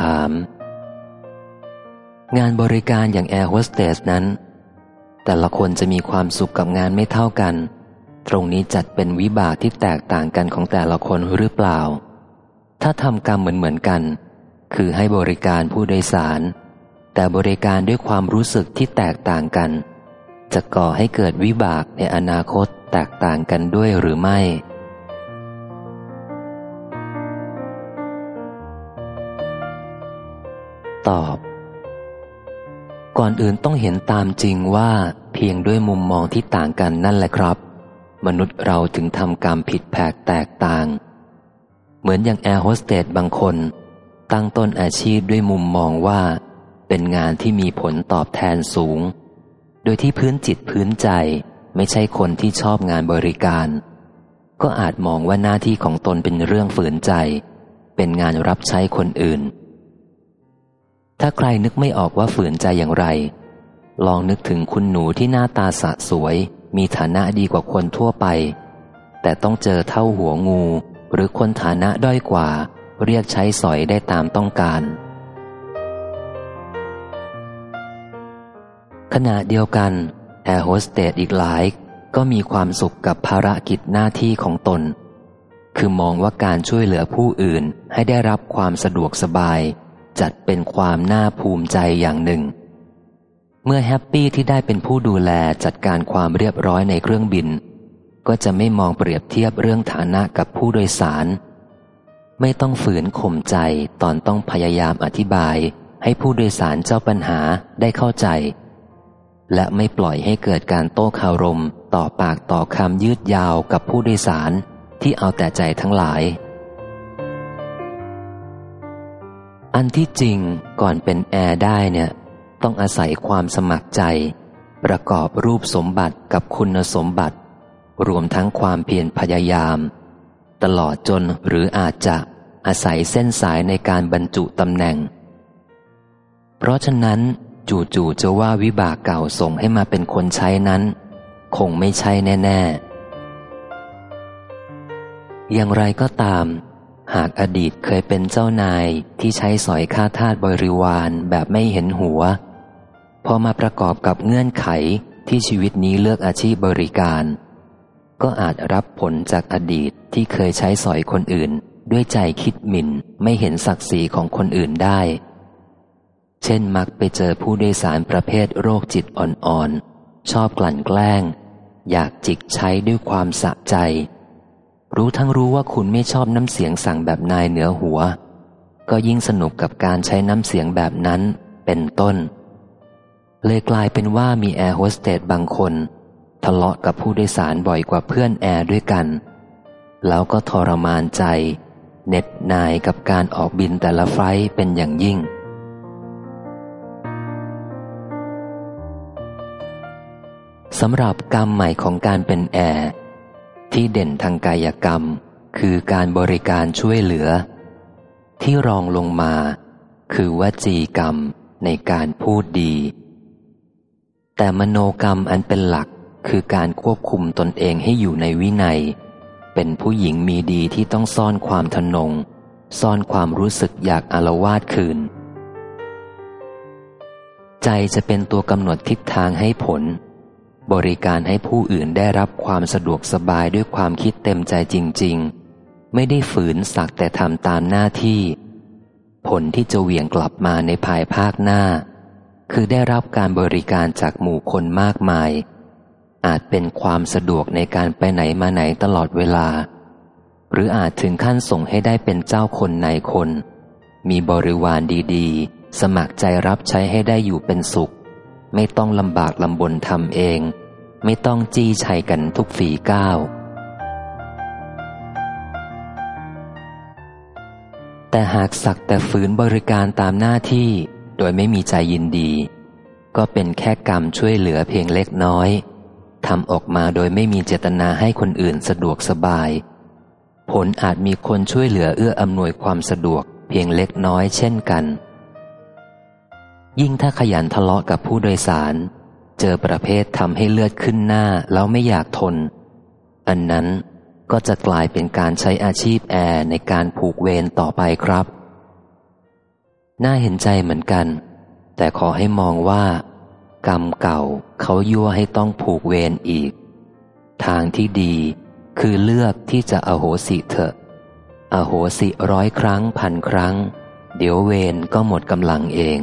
ถาม งานบริการอย่างแอร์โฮสเตสนั้น แต่ละคนจะมีความสุขกับงานไม่เท่ากัน ตรงนี้จัดเป็นวิบากที่แตกต่างกันของแต่ละคนหรือเปล่า ถ้าทำกรรมเหมือนเหมือนกัน คือให้บริการผู้โดยสาร แต่บริการด้วยความรู้สึกที่แตกต่างกัน จะก่อให้เกิดวิบากในอนาคตแตกต่างกันด้วยหรือไม่ ตอบ ก่อนอื่นต้องเห็นตามจริงว่าเพียงด้วยมุมมองที่ต่างกันนั่นแหละครับ มนุษย์เราถึงทำกรรมผิดแผกแตกต่าง เหมือนอย่างแอร์โฮสเตสบางคน ตั้งต้นอาชีพด้วยมุมมองว่า เป็นงานที่มีผลตอบแทนสูง โดยที่พื้นจิตพื้นใจไม่ใช่คนที่ชอบงานบริการ ก็อาจมองว่าหน้าที่ของตนเป็นเรื่องฝืนใจ เป็นงานรับใช้คนอื่น ถ้าใครนึกไม่ออกว่าฝืนใจอย่างไร ลองนึกถึงคุณหนูที่หน้าตาสะสวย มีฐานะดีกว่าคนทั่วไป แต่ต้องเจอเท่าหัวงู หรือคนฐานะด้อยกว่า เรียกใช้สอยได้ตามต้องการ ขณะเดียวกันแอร์โฮสเตสอีกหลาย ก็มีความสุขกับภารกิจหน้าที่ของตน คือมองว่าการช่วยเหลือผู้อื่นให้ได้รับความสะดวกสบาย จัดเป็นความน่าภูมิใจอย่างหนึ่ง เมื่อแฮปปี้ที่ได้เป็นผู้ดูแลจัดการความเรียบร้อยในเครื่องบิน ก็จะไม่มองเปรียบเทียบเรื่องฐานะกับผู้โดยสาร ไม่ต้องฝืนข่มใจตอนต้องพยายามอธิบาย ให้ผู้โดยสารเจ้าปัญหาได้เข้าใจ และไม่ปล่อยให้เกิดการโต้คารม ต่อปากต่อคำยืดยาวกับผู้โดยสารที่เอาแต่ใจทั้งหลาย อันที่จริงก่อนเป็นแอร์ได้เนี่ย ต้องอาศัยความสมัครใจ ประกอบรูปสมบัติกับคุณสมบัติ รวมทั้งความเพียรพยายาม ตลอดจนหรืออาจจะอาศัยเส้นสายในการบรรจุตำแหน่ง เพราะฉะนั้นจู่ๆจะว่าวิบากเก่าส่งให้มาเป็นคนใช้นั้น คงไม่ใช่แน่ ๆ อย่างไรก็ตาม หากอดีตเคยเป็นเจ้านายที่ใช้สอยค่าทาสบริวารแบบไม่เห็นหัว พอมาประกอบกับเงื่อนไขที่ชีวิตนี้เลือกอาชีพบริการ ก็อาจรับผลจากอดีตที่เคยใช้สอยคนอื่น ด้วยใจคิดหมิ่นไม่เห็นศักดิ์ศรีของคนอื่นได้ เช่นมักไปเจอผู้โดยสารประเภทโรคจิตอ่อนๆ ชอบกลั่นแกล้ง อยากจิกใช้ด้วยความสะใจ รู้ทั้งรู้ว่าคุณไม่ชอบน้ำเสียงสั่งแบบนายเหนือหัว ก็ยิ่งสนุกกับการใช้น้ำเสียงแบบนั้นเป็นต้น เลยกลายเป็นว่ามีแอร์โฮสเตสบางคน ทะเลาะกับผู้โดยสารบ่อยกว่าเพื่อนแอร์ด้วยกัน แล้วก็ทรมานใจเน็ดนายกับการออกบินแต่ละไฟเป็นอย่างยิ่ง สำหรับกรรมใหม่ของการเป็นแอร์ ที่เด่นทางกายกรรม คือการบริการช่วยเหลือ ที่รองลงมา คือวจีกรรมในการพูดดี แต่มโนกรรมอันเป็นหลักคือการควบคุมตนเองให้อยู่ในวินัย เป็นผู้หญิงมีดีที่ต้องซ่อนความทนง ซ่อนความรู้สึกอยากอารวาสคืน ใจจะเป็นตัวกำหนดทิศทางให้ผล บริการให้ผู้อื่นได้รับความสะดวกสบายด้วยความคิดเต็มใจจริง ๆ ไม่ได้ฝืนสักแต่ทำตามหน้าที่ ผลที่จะเหวี่ยงกลับมาในภายภาคหน้า คือได้รับการบริการจากหมู่คนมากมาย อาจเป็นความสะดวกในการไปไหนมาไหนตลอดเวลา หรืออาจถึงขั้นส่งให้ได้เป็นเจ้าคนนคน มีบริวารดี ๆ สมัครใจรับใช้ให้ได้อยู่เป็นสุข ไม่ต้องลำบากลำบนทำเอง ไม่ต้องจี้ชัยกันทุกฝีก้าว แต่หากสักแต่ฝืนบริการตามหน้าที่โดยไม่มีใจยินดี ก็เป็นแค่กรรมช่วยเหลือเพียงเล็กน้อยทำออกมาโดยไม่มีเจตนาให้คนอื่นสะดวกสบาย ผลอาจมีคนช่วยเหลือเอื้ออำนวยความสะดวกเพียงเล็กน้อยเช่นกัน ยิ่งถ้าขยันทะเลาะกับผู้โดยสาร เจอประเภททำให้เลือดขึ้นหน้าแล้วไม่อยากทน อันนั้นก็จะกลายเป็นการใช้อาชีพแอร์ในการผูกเวรต่อไปครับ น่าเห็นใจเหมือนกัน แต่ขอให้มองว่า กรรมเก่าเขายั่วให้ต้องผูกเวรอีก ทางที่ดีคือเลือกที่จะอโหสิเถอะ อโหสิร้อยครั้งพันครั้ง เดี๋ยวเวรก็หมดกำลังเอง